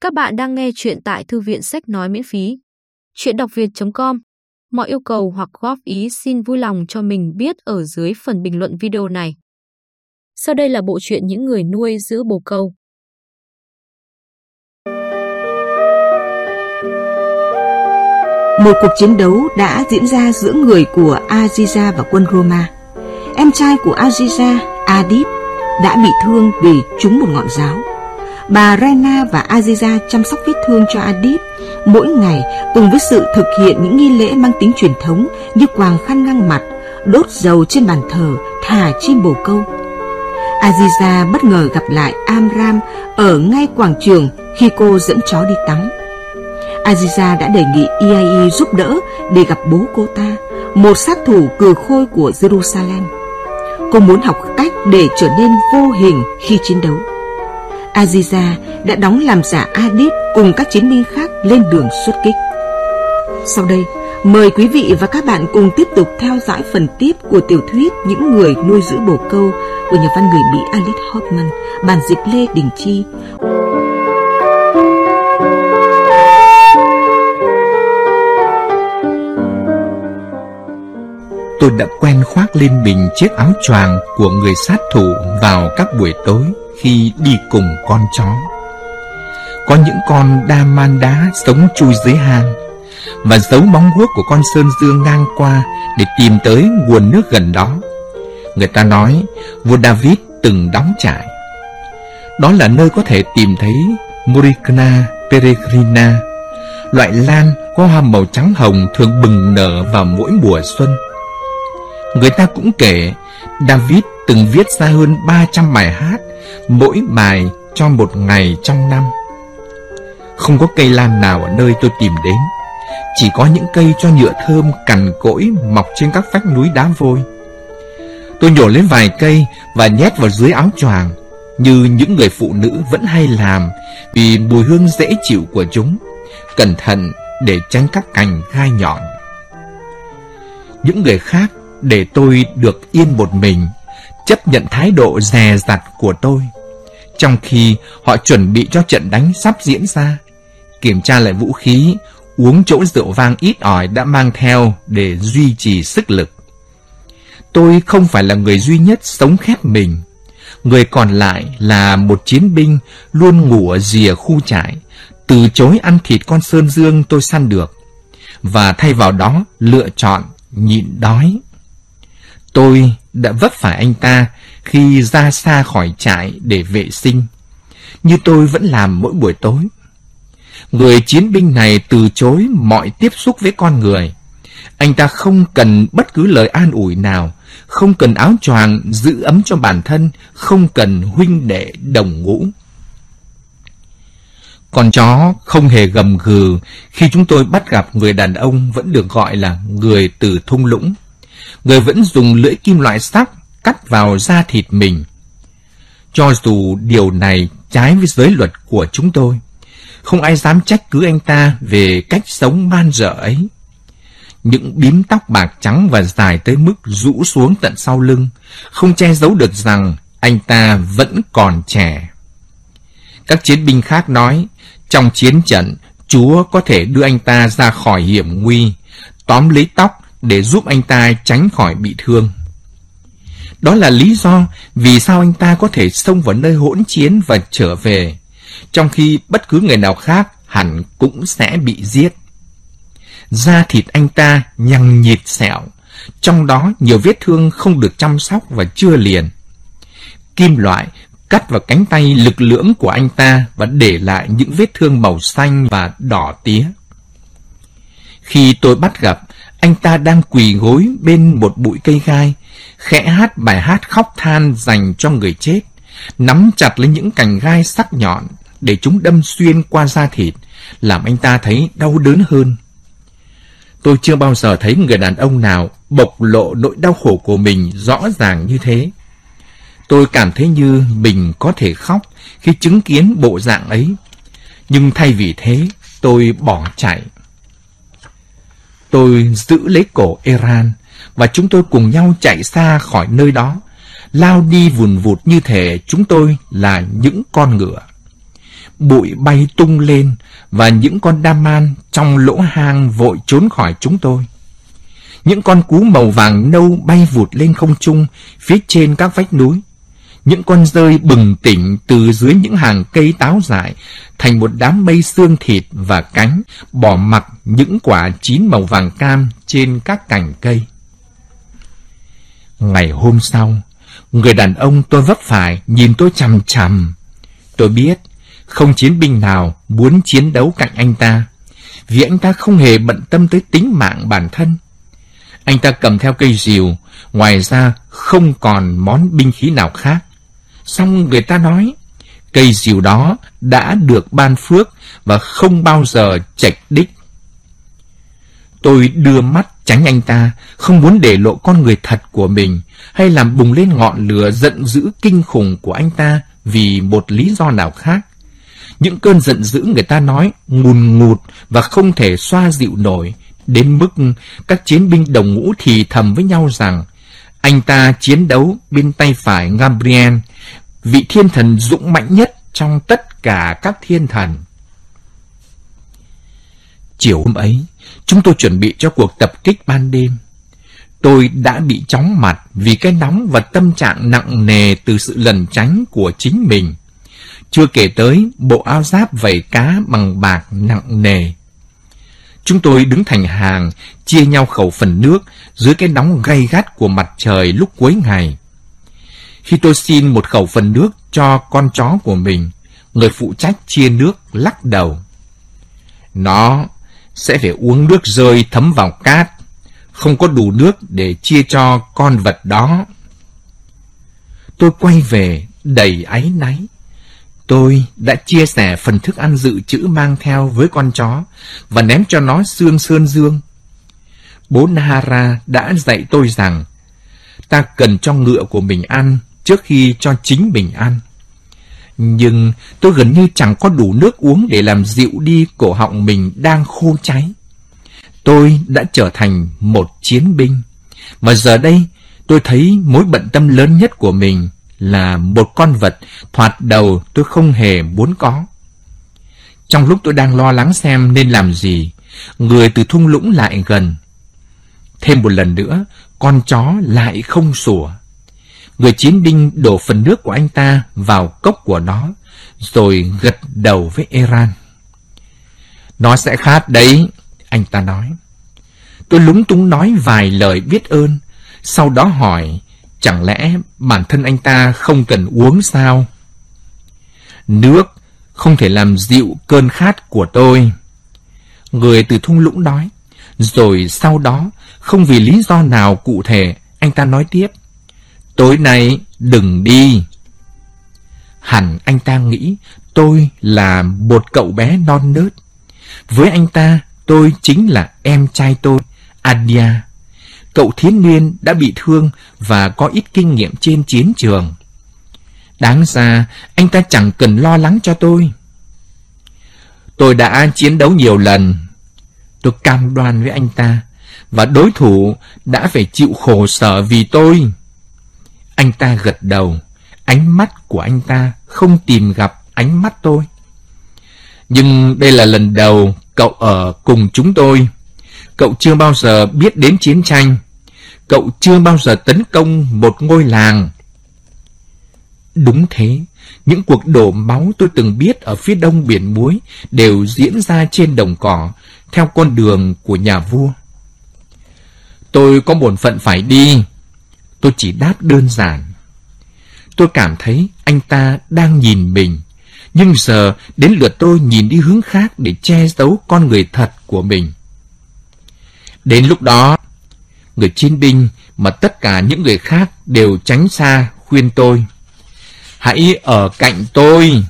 Các bạn đang nghe chuyện tại thư viện sách nói miễn phí. Chuyện đọc việt.com Mọi yêu cầu hoặc góp ý xin vui lòng cho mình biết ở dưới phần bình luận video này. Sau đây là bộ truyện những người nuôi giữ bồ câu. Một cuộc chiến đấu đã diễn ra giữa người của Aziza và quân Roma. Em trai của Aziza, Adip, đã bị thương vì trúng một ngọn giáo. Bà Rena và Aziza chăm sóc vết thương cho Adip mỗi ngày cùng với sự thực hiện những nghi lễ mang tính truyền thống như quàng khăn ngang mặt, đốt dầu trên bàn thờ, thả chim bồ câu. Aziza bất ngờ gặp lại Amram ở ngay quảng trường khi cô dẫn chó đi tắm. Aziza đã đề nghị EIE giúp đỡ để gặp bố cô ta, một sát thủ cừ khôi của Jerusalem. Cô muốn học cách để trở nên vô hình khi chiến đấu. Aziza đã đóng làm giả Adip cùng các chiến binh khác lên đường xuất kích. Sau đây, mời quý vị và các bạn cùng tiếp tục theo dõi phần tiếp của tiểu thuyết Những người nuôi giữ bồ câu của nhà văn người Mỹ Alice Hoffman, bản dịch Lê Đình Chi. Tôi đã quen khoác lên mình chiếc áo choàng của người sát thủ vào các buổi tối khi đi cùng con chó. Có những con đa man đá sống chui dưới hang và giấu bóng guốc của con sơn dương ngang qua để tìm tới nguồn nước gần đó. Người ta nói vua David từng đóng trại. Đó là nơi có thể tìm thấy Muricna peregrina, loại lan có hoa màu trắng hồng thường bừng nở vào mỗi mùa xuân. Người ta cũng kể David từng viết ra hơn 300 bài hát, mỗi bài cho một ngày trong năm. Không có cây lan nào ở nơi tôi tìm đến, chỉ có những cây cho nhựa thơm cằn cỗi mọc trên các vách núi đá vôi. Tôi nhổ lấy vài cây và nhét vào dưới áo choàng, như những người phụ nữ vẫn hay làm vì mùi hương dễ chịu của chúng, cẩn thận để tránh các cành gai nhọn. Những người khác để tôi được yên một mình, chấp nhận thái độ dè dặt của tôi. Trong khi họ chuẩn bị cho trận đánh sắp diễn ra, kiểm tra lại vũ khí, uống chỗ rượu vang ít ỏi đã mang theo để duy trì sức lực. Tôi không phải là người duy nhất sống khép mình. Người còn lại là một chiến binh luôn ngủ ở rìa khu trại, từ chối ăn thịt con sơn dương tôi săn được, và thay vào đó lựa chọn nhịn đói. Tôi đã vấp phải anh ta khi ra xa khỏi trại để vệ sinh, như tôi vẫn làm mỗi buổi tối. Người chiến binh này từ chối mọi tiếp xúc với con người. Anh ta không cần bất cứ lời an ủi nào, không cần áo choàng giữ ấm cho bản thân, không cần huynh đệ đồng ngũ. Con chó không hề gầm gừ khi chúng tôi bắt gặp người đàn ông vẫn được gọi là người từ thung lũng người vẫn dùng lưỡi kim loại sắc cắt vào da thịt mình. Cho dù điều này trái với giới luật của chúng tôi, không ai dám trách cứ anh ta về cách sống man dở ấy. Những bím tóc bạc trắng và dài tới mức rũ xuống tận sau lưng, không che giấu được rằng anh ta vẫn còn trẻ. Các chiến binh khác nói, trong chiến trận, Chúa có thể đưa anh ta ra khỏi hiểm nguy, tóm lấy tóc để giúp anh ta tránh khỏi bị thương. Đó là lý do vì sao anh ta có thể xông vào nơi hỗn chiến và trở về, trong khi bất cứ người nào khác hẳn cũng sẽ bị giết. Da thịt anh ta nhăn nhịt sẹo, trong đó nhiều vết thương không được chăm sóc và chưa liền. Kim loại cắt vào cánh tay lực lưỡng của anh ta và để lại những vết thương màu xanh và đỏ tía. Khi tôi bắt gặp, anh ta đang quỳ gối bên một bụi cây gai, khẽ hát bài hát khóc than dành cho người chết, nắm chặt lấy những cành gai sắc nhọn để chúng đâm xuyên qua da thịt, làm anh ta thấy đau đớn hơn. Tôi chưa bao giờ thấy người đàn ông nào bộc lộ nỗi đau khổ của mình rõ ràng như thế. Tôi cảm thấy như mình có thể khóc khi chứng kiến bộ dạng ấy. Nhưng thay vì thế, tôi bỏ chạy. Tôi giữ lấy cổ Eran và chúng tôi cùng nhau chạy xa khỏi nơi đó, lao đi vùn vụt như thể chúng tôi là những con ngựa. bụi bay tung lên và những con đa man trong lỗ hang vội trốn khỏi chúng tôi. Những con cú màu vàng nâu bay vụt lên không trung phía trên các vách núi. Những con rơi bừng tỉnh từ dưới những hàng cây táo dại thành một đám mây xương thịt và cánh, bỏ mặc những quả chín màu vàng cam trên các cành cây. Ngày hôm sau, người đàn ông tôi vấp phải nhìn tôi chằm chằm. Tôi biết không chiến binh nào muốn chiến đấu cạnh anh ta, vì anh ta không hề bận tâm tới tính mạng bản thân. Anh ta cầm theo cây rìu, ngoài ra không còn món binh khí nào khác. Xong người ta nói, cây rìu đó đã được ban phước và không bao giờ chạch đích. Tôi đưa mắt tránh anh ta, không muốn để lộ con người thật của mình, hay làm bùng lên ngọn lửa giận dữ kinh khủng của anh ta vì một lý do nào khác. Những cơn giận dữ người ta nói ngùn ngụt và không thể xoa dịu nổi, đến mức các chiến binh đồng ngũ thì thầm với nhau rằng anh ta chiến đấu bên tay phải Gabriel, vị thiên thần dũng mạnh nhất trong tất cả các thiên thần. Chiều hôm ấy, chúng tôi chuẩn bị cho cuộc tập kích ban đêm. Tôi đã bị chóng mặt vì cái nóng và tâm trạng nặng nề từ sự lần tránh của chính mình. Chưa kể tới bộ áo giáp vảy cá bằng bạc nặng nề. Chúng tôi đứng thành hàng, chia nhau khẩu phần nước dưới cái nóng gay gắt của mặt trời lúc cuối ngày. Khi tôi xin một khẩu phần nước cho con chó của mình, người phụ trách chia nước lắc đầu. Nó sẽ phải uống nước rơi thấm vào cát, không có đủ nước để chia cho con vật đó. Tôi quay về đầy áy náy. Tôi đã chia sẻ phần thức ăn dự trữ mang theo với con chó và ném cho nó xương sơn dương. Bố Nahara đã dạy tôi rằng ta cần cho ngựa của mình ăn trước khi cho chính mình ăn. Nhưng tôi gần như chẳng có đủ nước uống để làm dịu đi cổ họng mình đang khô cháy. Tôi đã trở thành một chiến binh. Và giờ đây, tôi thấy mối bận tâm lớn nhất của mình là một con vật thoạt đầu tôi không hề muốn có. Trong lúc tôi đang lo lắng xem nên làm gì, người từ thung lũng lại gần. Thêm một lần nữa, con chó lại không sủa. Người chiến binh đổ phần nước của anh ta vào cốc của nó, rồi gật đầu với Eran. Nó sẽ khát đấy, anh ta nói. Tôi lúng túng nói vài lời biết ơn, sau đó hỏi, chẳng lẽ bản thân anh ta không cần uống sao? Nước không thể làm dịu cơn khát của tôi. Người từ thung lũng nói, rồi sau đó, không vì lý do nào cụ thể, anh ta nói tiếp. Tối nay đừng đi. Hẳn anh ta nghĩ tôi là một cậu bé non nớt. Với anh ta, tôi chính là em trai tôi, Adia. Cậu thiến niên đã bị thương và có ít kinh nghiệm trên chiến trường. Đáng ra, anh ta chẳng cần lo lắng cho tôi. Tôi đã chiến đấu nhiều lần. Tôi cam đoan với anh ta, và đối thủ đã phải chịu khổ sở vì tôi. Anh ta gật đầu, ánh mắt của anh ta không tìm gặp ánh mắt tôi. Nhưng đây là lần đầu cậu ở cùng chúng tôi. Cậu chưa bao giờ biết đến chiến tranh. Cậu chưa bao giờ tấn công một ngôi làng. Đúng thế, những cuộc đổ máu tôi từng biết ở phía đông biển muối đều diễn ra trên đồng cỏ, theo con đường của nhà vua. Tôi có bổn phận phải đi. Tôi chỉ đáp đơn giản. Tôi cảm thấy anh ta đang nhìn mình. Nhưng giờ đến lượt tôi nhìn đi hướng khác để che giấu con người thật của mình. Đến lúc đó, người chiến binh mà tất cả những người khác đều tránh xa khuyên tôi. Hãy ở cạnh tôi.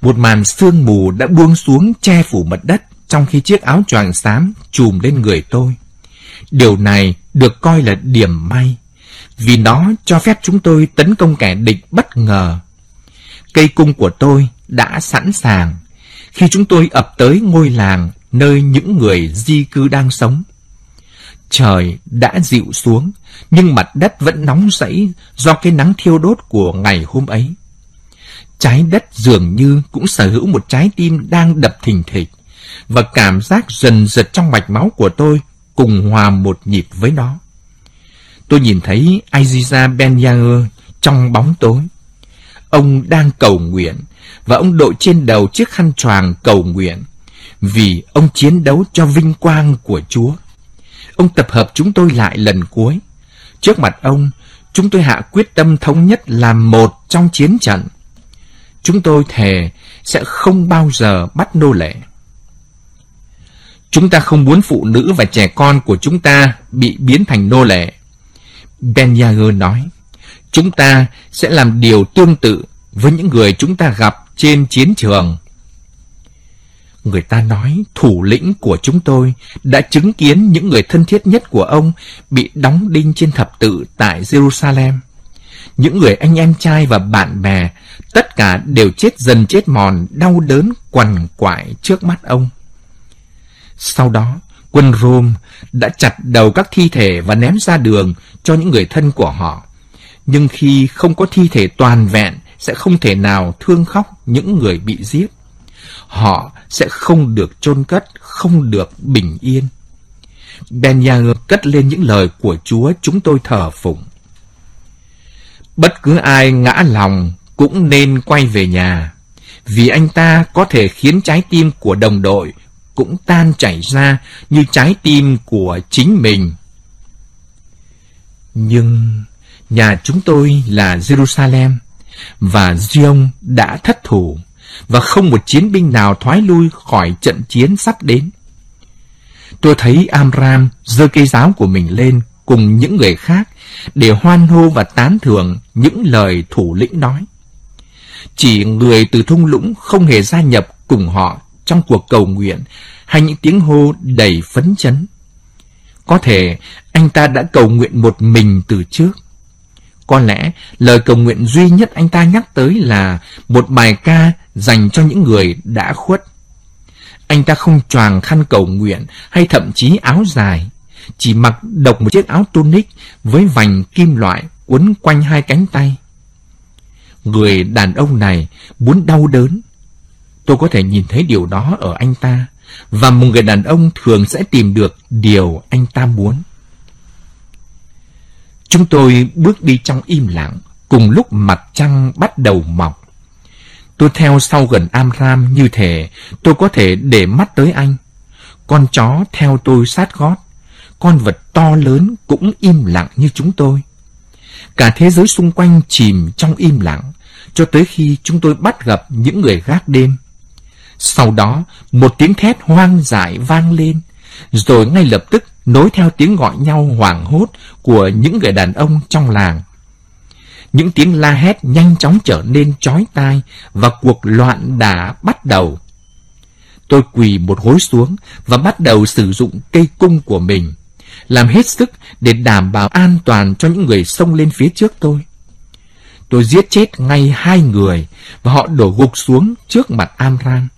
Một màn sương mù đã buông xuống che phủ mặt đất trong khi chiếc áo choàng xám trùm lên người tôi. Điều này được coi là điểm may, vì nó cho phép chúng tôi tấn công kẻ địch bất ngờ. Cây cung của tôi đã sẵn sàng khi chúng tôi ập tới ngôi làng nơi những người di cư đang sống. Trời đã dịu xuống, nhưng mặt đất vẫn nóng rẫy do cái nắng thiêu đốt của ngày hôm ấy. trái đất dường như cũng sở hữu một trái tim đang đập thình thịch, và cảm giác dần dật trong mạch máu của tôi cùng hòa một nhịp với nó. Tôi nhìn thấy Aziza Ben Yager trong bóng tối. Ông đang cầu nguyện, và ông đội trên đầu chiếc khăn choàng cầu nguyện, vì ông chiến đấu cho vinh quang của Chúa. Ông tập hợp chúng tôi lại lần cuối. Trước mặt ông, chúng tôi hạ quyết tâm thống nhất làm một trong chiến trận. Chúng tôi thề sẽ không bao giờ bắt nô lệ. Chúng ta không muốn phụ nữ và trẻ con của chúng ta bị biến thành nô lệ. Ben Yager nói, chúng ta sẽ làm điều tương tự với những người chúng ta gặp trên chiến trường. Người ta nói thủ lĩnh của chúng tôi đã chứng kiến những người thân thiết nhất của ông bị đóng đinh trên thập tự tại Jerusalem. Những người anh em trai và bạn bè, tất cả đều chết dần chết mòn, đau đớn, quằn quại trước mắt ông. Sau đó, quân Rome đã chặt đầu các thi thể và ném ra đường cho những người thân của họ. Nhưng khi không có thi thể toàn vẹn, sẽ không thể nào thương khóc những người bị giết. Họ sẽ không được chôn cất, không được bình yên. Ben Yair cất lên những lời của Chúa chúng tôi thờ phụng. Bất cứ ai ngã lòng cũng nên quay về nhà, vì anh ta có thể khiến trái tim của đồng đội cũng tan chảy ra như trái tim của chính mình. Nhưng nhà chúng tôi là Jerusalem, và Zion đã thất thủ, và không một chiến binh nào thoái lui khỏi trận chiến sắp đến. Tôi thấy Amram giơ cây giáo của mình lên cùng những người khác để hoan hô và tán thưởng những lời thủ lĩnh nói. Chỉ người từ thung lũng không hề gia nhập cùng họ trong cuộc cầu nguyện hay những tiếng hô đầy phấn chấn. Có thể anh ta đã cầu nguyện một mình từ trước. Có lẽ lời cầu nguyện duy nhất anh ta nhắc tới là một bài ca dành cho những người đã khuất. Anh ta không choàng khăn cầu nguyện hay thậm chí áo dài, chỉ mặc độc một chiếc áo tunic với vành kim loại quấn quanh hai cánh tay. Người đàn ông này muốn đau đớn. Tôi có thể nhìn thấy điều đó ở anh ta, và một người đàn ông thường sẽ tìm được điều anh ta muốn. Chúng tôi bước đi trong im lặng, cùng lúc mặt trăng bắt đầu mọc. Tôi theo sau gần Amram như thể tôi có thể để mắt tới anh. Con chó theo tôi sát gót. Con vật to lớn cũng im lặng như chúng tôi. Cả thế giới xung quanh chìm trong im lặng, cho tới khi chúng tôi bắt gặp những người gác đêm. Sau đó, một tiếng thét hoang dại vang lên, rồi ngay lập tức nối theo tiếng gọi nhau hoảng hốt của những người đàn ông trong làng. Những tiếng la hét nhanh chóng trở nên chói tai và cuộc loạn đã bắt đầu. Tôi quỳ một gối xuống và bắt đầu sử dụng cây cung của mình, làm hết sức để đảm bảo an toàn cho những người xông lên phía trước tôi. Tôi giết chết ngay hai người và họ đổ gục xuống trước mặt Amran.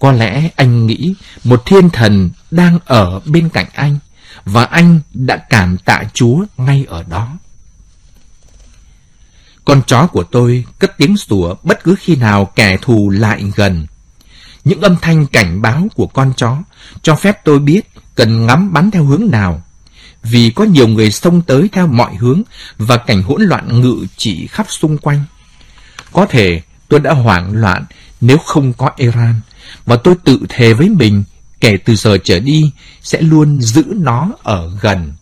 Có lẽ anh nghĩ một thiên thần đang ở bên cạnh anh và anh đã cảm tạ Chúa ngay ở đó. Con chó của tôi cất tiếng sủa bất cứ khi nào kẻ thù lại gần. Những âm thanh cảnh báo của con chó cho phép tôi biết cần ngắm bắn theo hướng nào. Vì có nhiều người xông tới theo mọi hướng và cảnh hỗn loạn ngự trị khắp xung quanh. Có thể tôi đã hoảng loạn nếu không có Iran và tôi tự thề với mình kể từ giờ trở đi sẽ luôn giữ nó ở gần.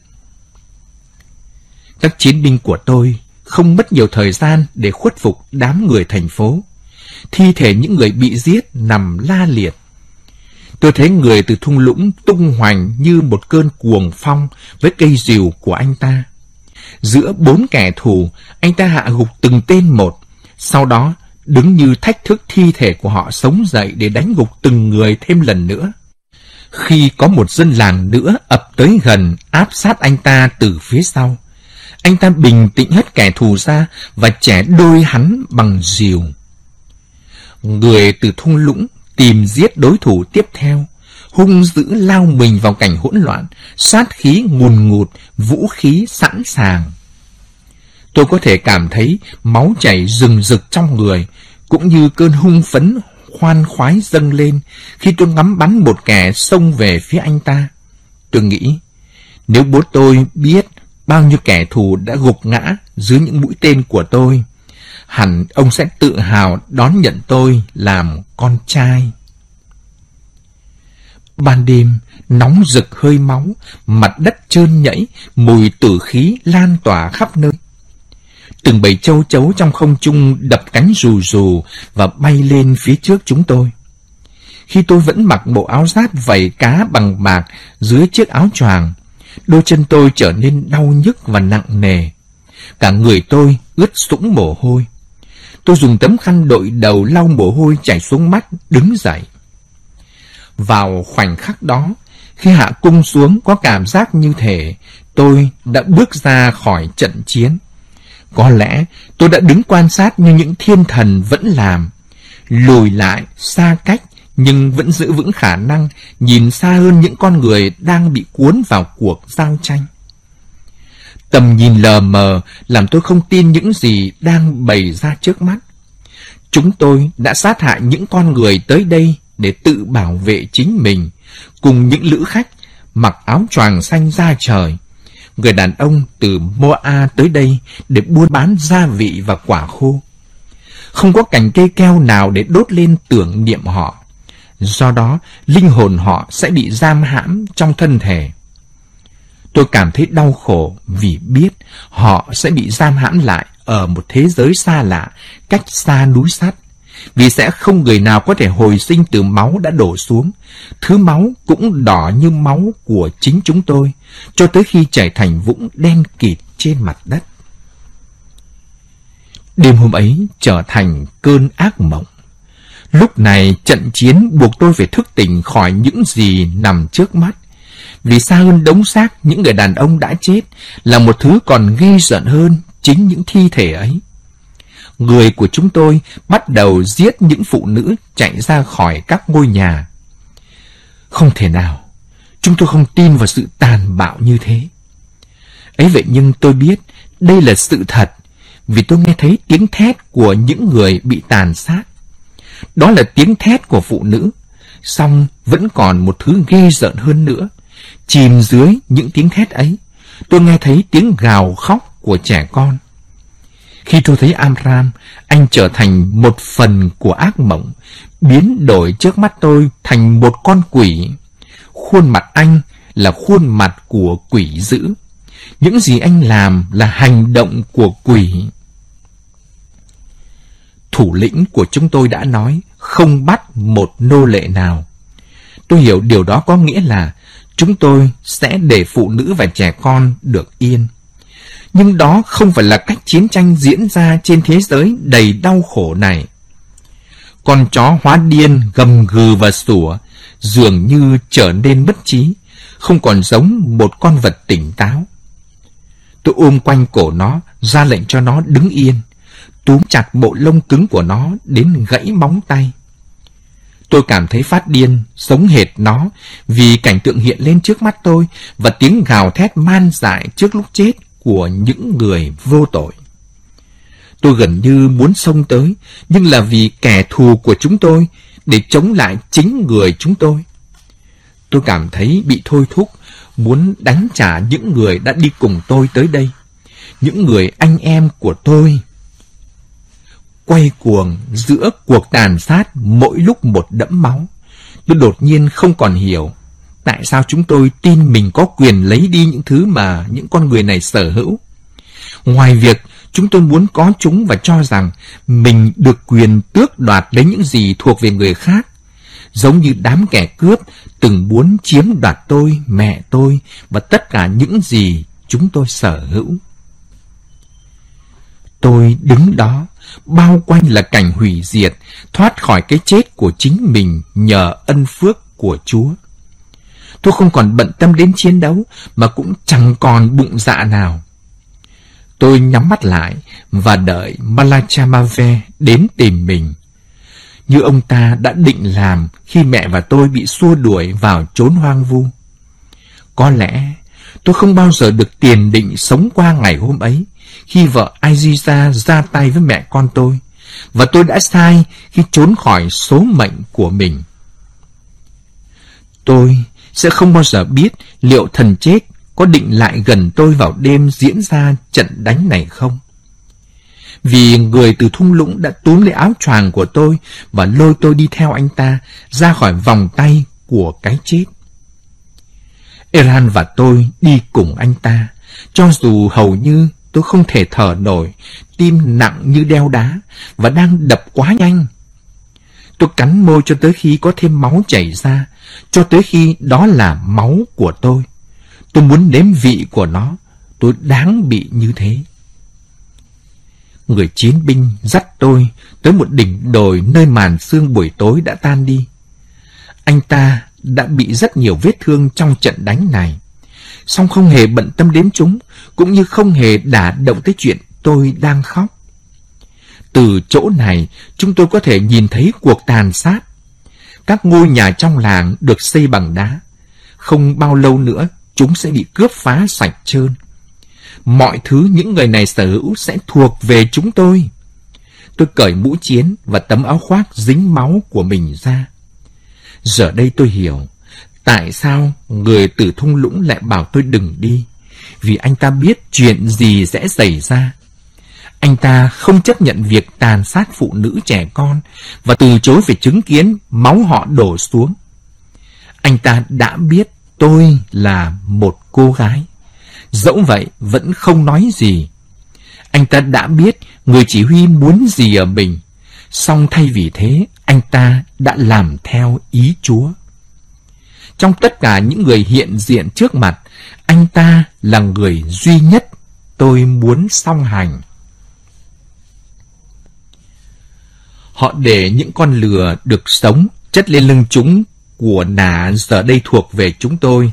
Các chiến binh của tôi không mất nhiều thời gian để khuất phục đám người thành phố. Thi thể những người bị giết nằm la liệt. Tôi thấy người từ thung lũng tung hoành như một cơn cuồng phong với cây rìu của anh ta. Giữa bốn kẻ thù, anh ta hạ gục từng tên một. Sau đó, đứng như thách thức thi thể của họ sống dậy để đánh gục từng người thêm lần nữa. Khi có một dân làng nữa ập tới gần áp sát anh ta từ phía sau, anh ta bình tĩnh hết kẻ thù ra và chẻ đôi hắn bằng diều. Người từ thung lũng tìm giết đối thủ tiếp theo, hung dữ lao mình vào cảnh hỗn loạn, sát khí ngùn ngụt, vũ khí sẵn sàng. Tôi có thể cảm thấy máu chảy rừng rực trong người, cũng như cơn hung phấn khoan khoái dâng lên khi tôi ngắm bắn một kẻ xông về phía anh ta. Tôi nghĩ, nếu bố tôi biết bao nhiêu kẻ thù đã gục ngã dưới những mũi tên của tôi, hẳn ông sẽ tự hào đón nhận tôi làm con trai. Ban đêm, nóng rực hơi máu, mặt đất trơn nhẫy, mùi tử khí lan tỏa khắp nơi. Từng bầy châu chấu trong không trung đập cánh rù rù và bay lên phía trước chúng tôi. Khi tôi vẫn mặc bộ áo giáp vảy cá bằng bạc dưới chiếc áo choàng, đôi chân tôi trở nên đau nhức và nặng nề. Cả người tôi ướt sũng mồ hôi. Tôi dùng tấm khăn đội đầu lau mồ hôi chảy xuống mắt, đứng dậy. Vào khoảnh khắc đó, khi hạ cung xuống có cảm giác như thể tôi đã bước ra khỏi trận chiến. Có lẽ tôi đã đứng quan sát như những thiên thần vẫn làm, lùi lại, xa cách, nhưng vẫn giữ vững khả năng nhìn xa hơn những con người đang bị cuốn vào cuộc giao tranh. Tầm nhìn lờ mờ làm tôi không tin những gì đang bày ra trước mắt. Chúng tôi đã sát hại những con người tới đây để tự bảo vệ chính mình, cùng những lữ khách mặc áo choàng xanh da trời. Người đàn ông từ Moa tới đây để buôn bán gia vị và quả khô. Không có cành cây keo nào để đốt lên tưởng niệm họ. Do đó, linh hồn họ sẽ bị giam hãm trong thân thể. Tôi cảm thấy đau khổ vì biết họ sẽ bị giam hãm lại ở một thế giới xa lạ, cách xa núi sắt. Vì sẽ không người nào có thể hồi sinh từ máu đã đổ xuống. Thứ máu cũng đỏ như máu của chính chúng tôi, cho tới khi chảy thành vũng đen kịt trên mặt đất. Đêm hôm ấy trở thành cơn ác mộng. Lúc này trận chiến buộc tôi phải thức tỉnh khỏi những gì nằm trước mắt. Vì xa hơn đống xác những người đàn ông đã chết là một thứ còn ghê giận hơn chính những thi thể ấy. Người của chúng tôi bắt đầu giết những phụ nữ chạy ra khỏi các ngôi nhà. Không thể nào, chúng tôi không tin vào sự tàn bạo như thế. Ấy vậy nhưng tôi biết đây là sự thật vì tôi nghe thấy tiếng thét của những người bị tàn sát. Đó là tiếng thét của phụ nữ, song vẫn còn một thứ ghê rợn hơn nữa. Chìm dưới những tiếng thét ấy, tôi nghe thấy tiếng gào khóc của trẻ con. Khi tôi thấy Amram, anh trở thành một phần của ác mộng, biến đổi trước mắt tôi thành một con quỷ. Khuôn mặt anh là khuôn mặt của quỷ dữ. Những gì anh làm là hành động của quỷ. Thủ lĩnh của chúng tôi đã nói không bắt một nô lệ nào. Tôi hiểu điều đó có nghĩa là chúng tôi sẽ để phụ nữ và trẻ con được yên. Nhưng đó không phải là cách chiến tranh diễn ra trên thế giới đầy đau khổ này. Con chó hóa điên gầm gừ và sủa, dường như trở nên bất trí, không còn giống một con vật tỉnh táo. Tôi ôm quanh cổ nó, ra lệnh cho nó đứng yên, túm chặt bộ lông cứng của nó đến gãy móng tay. Tôi cảm thấy phát điên, sống hệt nó, vì cảnh tượng hiện lên trước mắt tôi và tiếng gào thét man dại trước lúc chết của những người vô tội. Tôi gần như muốn xông tới, nhưng là vì kẻ thù của chúng tôi, để chống lại chính người chúng tôi. Tôi cảm thấy bị thôi thúc, muốn đánh trả những người đã đi cùng tôi tới đây. Những người anh em của tôi. Quay cuồng giữa cuộc tàn sát mỗi lúc một đẫm máu. Tôi đột nhiên không còn hiểu tại sao chúng tôi tin mình có quyền lấy đi những thứ mà những con người này sở hữu. Ngoài việc chúng tôi muốn có chúng và cho rằng mình được quyền tước đoạt lấy những gì thuộc về người khác, giống như đám kẻ cướp từng muốn chiếm đoạt tôi, mẹ tôi và tất cả những gì chúng tôi sở hữu. Tôi đứng đó, bao quanh là cảnh hủy diệt, thoát khỏi cái chết của chính mình nhờ ân phước của Chúa. Tôi không còn bận tâm đến chiến đấu, mà cũng chẳng còn bụng dạ nào. Tôi nhắm mắt lại và đợi Malachamave đến tìm mình. Như ông ta đã định làm khi mẹ và tôi bị xua đuổi vào chốn hoang vu. Có lẽ tôi không bao giờ được tiền định sống qua ngày hôm ấy, khi vợ Aziza ra tay với mẹ con tôi, và tôi đã sai khi trốn khỏi số mệnh của mình. Tôi sẽ không bao giờ biết liệu thần chết có định lại gần tôi vào đêm diễn ra trận đánh này không. Vì người từ thung lũng đã túm lấy áo choàng của tôi và lôi tôi đi theo anh ta ra khỏi vòng tay của cái chết. Eran và tôi đi cùng anh ta, cho dù hầu như tôi không thể thở nổi, tim nặng như đeo đá và đang đập quá nhanh. Tôi cắn môi cho tới khi có thêm máu chảy ra, cho tới khi đó là máu của tôi. Tôi muốn nếm vị của nó, tôi đáng bị như thế. Người chiến binh dắt tôi tới một đỉnh đồi nơi màn sương buổi tối đã tan đi. Anh ta đã bị rất nhiều vết thương trong trận đánh này, song không hề bận tâm đến chúng, cũng như không hề đả động tới chuyện tôi đang khóc. Từ chỗ này, chúng tôi có thể nhìn thấy cuộc tàn sát. Các ngôi nhà trong làng được xây bằng đá. Không bao lâu nữa, chúng sẽ bị cướp phá sạch trơn. Mọi thứ những người này sở hữu sẽ thuộc về chúng tôi. Tôi cởi mũ chiến và tấm áo khoác dính máu của mình ra. Giờ đây tôi hiểu tại sao người từ thung lũng lại bảo tôi đừng đi. Vì anh ta biết chuyện gì sẽ xảy ra. Anh ta không chấp nhận việc tàn sát phụ nữ trẻ con và từ chối phải chứng kiến máu họ đổ xuống. Anh ta đã biết tôi là một cô gái. Dẫu vậy vẫn không nói gì. Anh ta đã biết người chỉ huy muốn gì ở mình. Song thay vì thế, anh ta đã làm theo ý Chúa. Trong tất cả những người hiện diện trước mặt, anh ta là người duy nhất tôi muốn song hành. Họ để những con lừa được sống chất lên lưng chúng của nả giờ đây thuộc về chúng tôi.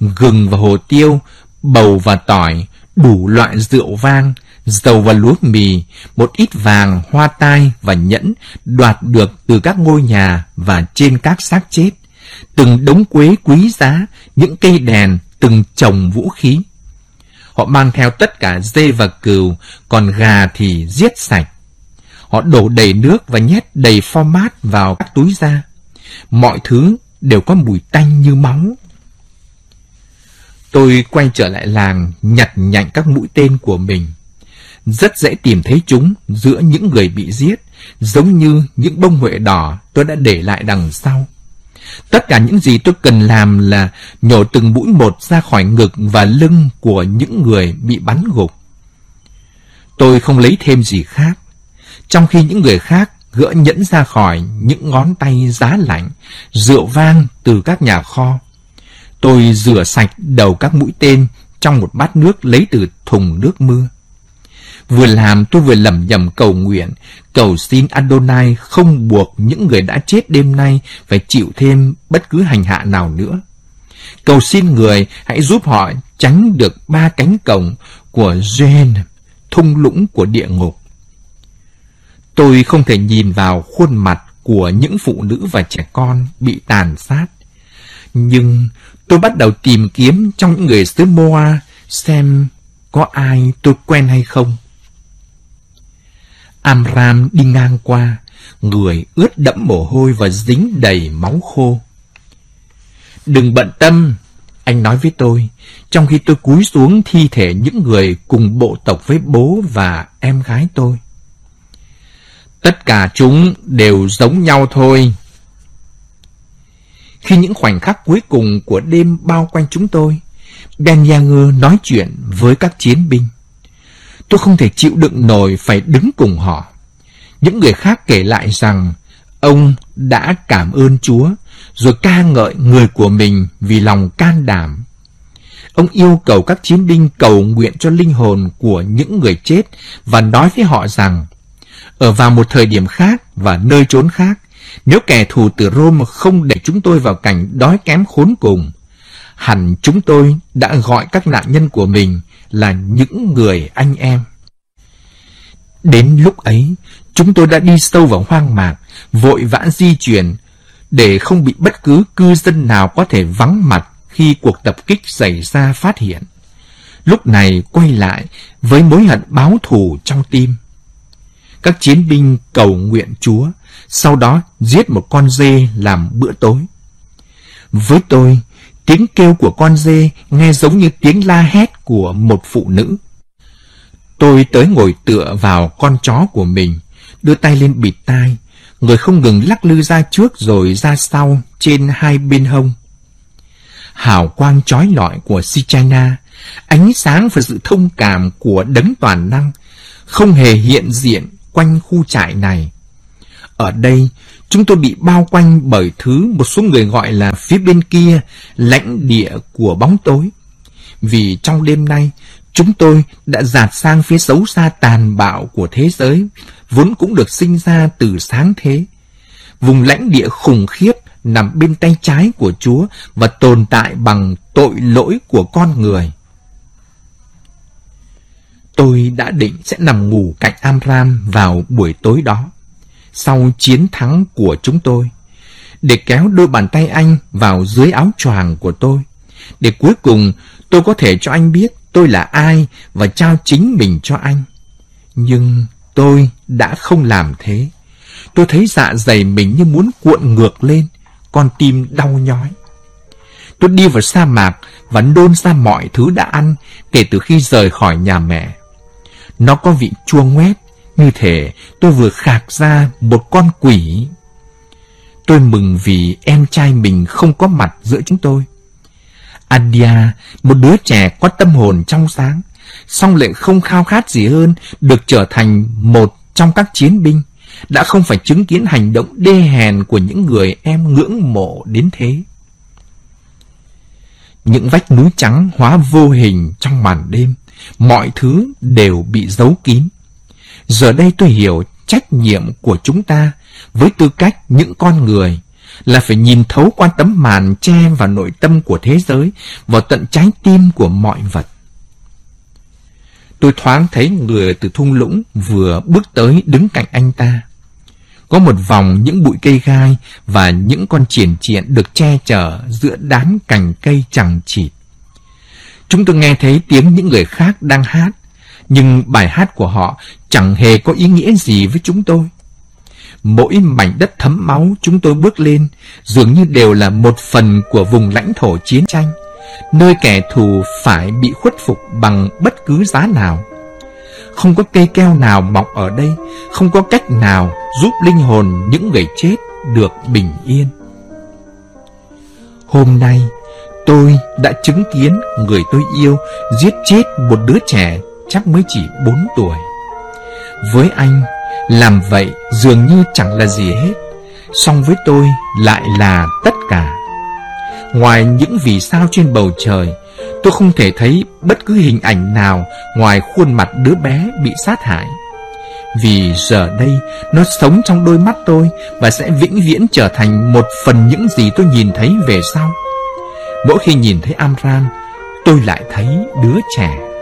Gừng và hồ tiêu, bầu và tỏi, đủ loại rượu vang, dầu và lúa mì, một ít vàng, hoa tai và nhẫn đoạt được từ các ngôi nhà và trên các xác chết. Từng đống quế quý giá, những cây đèn, từng chồng vũ khí. Họ mang theo tất cả dê và cừu, còn gà thì giết sạch. Họ đổ đầy nước và nhét đầy format vào các túi da. Mọi thứ đều có mùi tanh như máu. Tôi quay trở lại làng nhặt nhạnh các mũi tên của mình. Rất dễ tìm thấy chúng giữa những người bị giết, giống như những bông huệ đỏ tôi đã để lại đằng sau. Tất cả những gì tôi cần làm là nhổ từng mũi một ra khỏi ngực và lưng của những người bị bắn gục. Tôi không lấy thêm gì khác. Trong khi những người khác gỡ nhẫn ra khỏi những ngón tay giá lạnh, rượu vang từ các nhà kho. Tôi rửa sạch đầu các mũi tên trong một bát nước lấy từ thùng nước mưa. Vừa làm tôi vừa lẩm nhẩm cầu nguyện, cầu xin Adonai không buộc những người đã chết đêm nay phải chịu thêm bất cứ hành hạ nào nữa. Cầu xin người hãy giúp họ tránh được ba cánh cổng của Gen, thung lũng của địa ngục. Tôi không thể nhìn vào khuôn mặt của những phụ nữ và trẻ con bị tàn sát. Nhưng tôi bắt đầu tìm kiếm trong những người xứ Moa xem có ai tôi quen hay không. Amram đi ngang qua, người ướt đẫm mồ hôi và dính đầy máu khô. Đừng bận tâm, anh nói với tôi, trong khi tôi cúi xuống thi thể những người cùng bộ tộc với bố và em gái tôi. Tất cả chúng đều giống nhau thôi. Khi những khoảnh khắc cuối cùng của đêm bao quanh chúng tôi, Ben Yager nói chuyện với các chiến binh. Tôi không thể chịu đựng nổi phải đứng cùng họ. Những người khác kể lại rằng ông đã cảm ơn Chúa rồi ca ngợi người của mình vì lòng can đảm. Ông yêu cầu các chiến binh cầu nguyện cho linh hồn của những người chết và nói với họ rằng ở vào một thời điểm khác và nơi trốn khác, nếu kẻ thù từ Rome không để chúng tôi vào cảnh đói kém khốn cùng, hẳn chúng tôi đã gọi các nạn nhân của mình là những người anh em. Đến lúc ấy, chúng tôi đã đi sâu vào hoang mạc, vội vã di chuyển, để không bị bất cứ cư dân nào có thể vắng mặt khi cuộc tập kích xảy ra phát hiện. Lúc này quay lại với mối hận báo thù trong tim. các chiến binh cầu nguyện Chúa, sau đó giết một con dê làm bữa tối. Với tôi, tiếng kêu của con dê nghe giống như tiếng la hét của một phụ nữ. Tôi tới ngồi tựa vào con chó của mình, đưa tay lên bịt tai, người không ngừng lắc lư ra trước rồi ra sau trên hai bên hông. Hào quang chói lọi của Sichana, ánh sáng và sự thông cảm của đấng toàn năng, không hề hiện diện quanh khu trại này. Ở đây, chúng tôi bị bao quanh bởi thứ một số người gọi là phía bên kia, lãnh địa của bóng tối. Vì trong đêm nay, chúng tôi đã dạt sang phía xấu xa tàn bạo của thế giới, vốn cũng được sinh ra từ sáng thế. Vùng lãnh địa khủng khiếp nằm bên tay trái của Chúa và tồn tại bằng tội lỗi của con người. Tôi đã định sẽ nằm ngủ cạnh Amram vào buổi tối đó, sau chiến thắng của chúng tôi, để kéo đôi bàn tay anh vào dưới áo choàng của tôi, để cuối cùng tôi có thể cho anh biết tôi là ai và trao chính mình cho anh. Nhưng tôi đã không làm thế. Tôi thấy dạ dày mình như muốn cuộn ngược lên, con tim đau nhói. Tôi đi vào sa mạc và nôn ra mọi thứ đã ăn kể từ khi rời khỏi nhà mẹ. Nó có vị chua ngoét, như thể tôi vừa khạc ra một con quỷ. Tôi mừng vì em trai mình không có mặt giữa chúng tôi. Adia, một đứa trẻ có tâm hồn trong sáng, song lại không khao khát gì hơn được trở thành một trong các chiến binh, đã không phải chứng kiến hành động đê hèn của những người em ngưỡng mộ đến thế. Những vách núi trắng hóa vô hình trong màn đêm, mọi thứ đều bị giấu kín. Giờ đây tôi hiểu trách nhiệm của chúng ta với tư cách những con người là phải nhìn thấu qua tấm màn che vào nội tâm của thế giới, vào tận trái tim của mọi vật. Tôi thoáng thấy người từ thung lũng vừa bước tới đứng cạnh anh ta. Có một vòng những bụi cây gai và những con triển triện được che chở giữa đám cành cây chẳng chịt. Chúng tôi nghe thấy tiếng những người khác đang hát, nhưng bài hát của họ chẳng hề có ý nghĩa gì với chúng tôi. Mỗi mảnh đất thấm máu chúng tôi bước lên dường như đều là một phần của vùng lãnh thổ chiến tranh, nơi kẻ thù phải bị khuất phục bằng bất cứ giá nào. Không có cây keo nào mọc ở đây, không có cách nào giúp linh hồn những người chết được bình yên. Hôm nay, tôi đã chứng kiến người tôi yêu giết chết một đứa trẻ chắc mới chỉ 4 tuổi. Với anh, làm vậy dường như chẳng là gì hết song với tôi lại là tất cả. Ngoài những vì sao trên bầu trời Tôi không thể thấy bất cứ hình ảnh nào Ngoài khuôn mặt đứa bé bị sát hại. Vì giờ đây Nó sống trong đôi mắt tôi Và sẽ vĩnh viễn trở thành một phần những gì tôi nhìn thấy về sau. Mỗi khi nhìn thấy Amram Tôi lại thấy đứa trẻ.